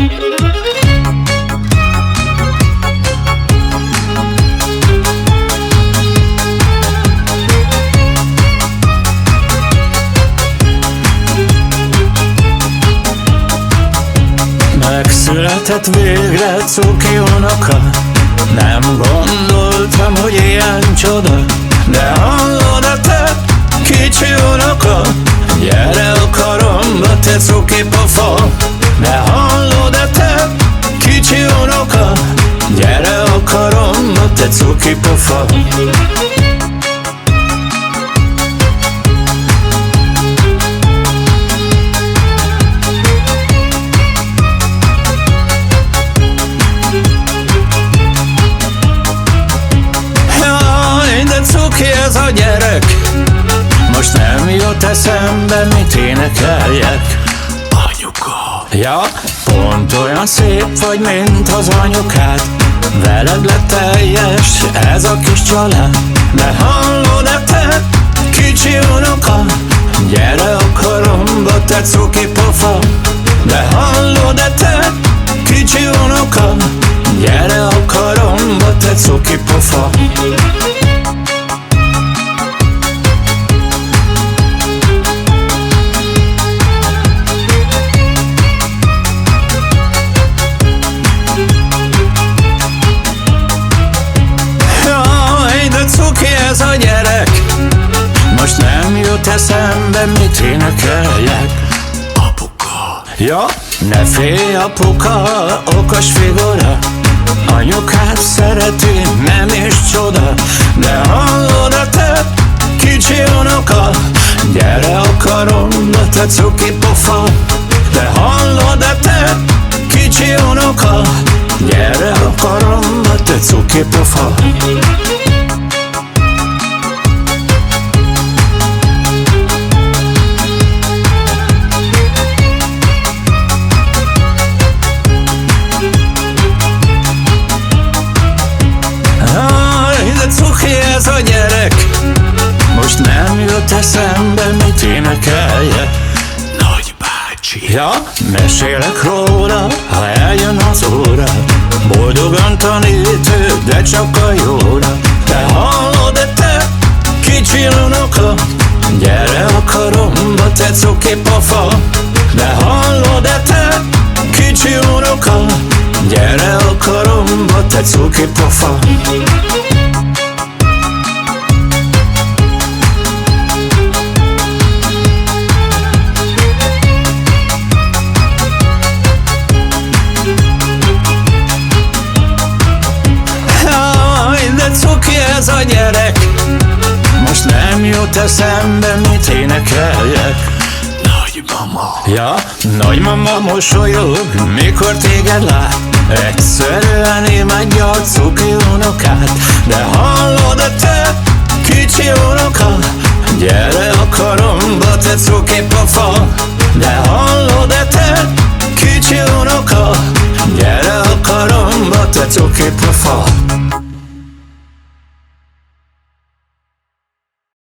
Megszületett végre cuki unoka. Nem gondoltam, hogy ilyen csoda De hallod a te kicsi unoka? Gyere a karomba, te cuki pofa te cuki cuki ez a gyerek Most nem jut eszembe, mit énekeljek. Anyuka. Ja, pont olyan szép vagy, mint az anyukád Veled lett teljes ez a kis család. De hallod-e te, kicsi unoka? Gyere a karomba, te cuki pofa. De hallod-e te, kicsi unoka? Gyere a karomba, te cuki pofa eszembe, mit énekeljek? Apuka. Ja, ne félj apuka, okos figura. Anyukát szereti, nem is csoda. De hallod a te kicsi unoka? Gyere a karomba, te cuki pofa. De hallod a te kicsi unoka? Gyere a karomba, te cuki pofa nem jut eszembe, mit énekeljek Nagy bácsi Ja, mesélek róla, ha eljön az óra. Boldogan tanít ő, de csak a jóra. Te hallod -e te, kicsi unoka Gyere a karomba, te cuki pofa De hallod-e te, kicsi unoka Gyere a karomba, te cuki pofa ez a gyerek. Most nem jut eszembe, mit énekeljek. Nagymama. Ja, nagymama mosolyog, mikor téged lát. Egyszerűen imádja a cuki unokát. De hallod e te kicsi unoka? Gyere a karomba, te cuki pofa. De hallod e te kicsi unoka? Gyere a karomba, te cuki pofa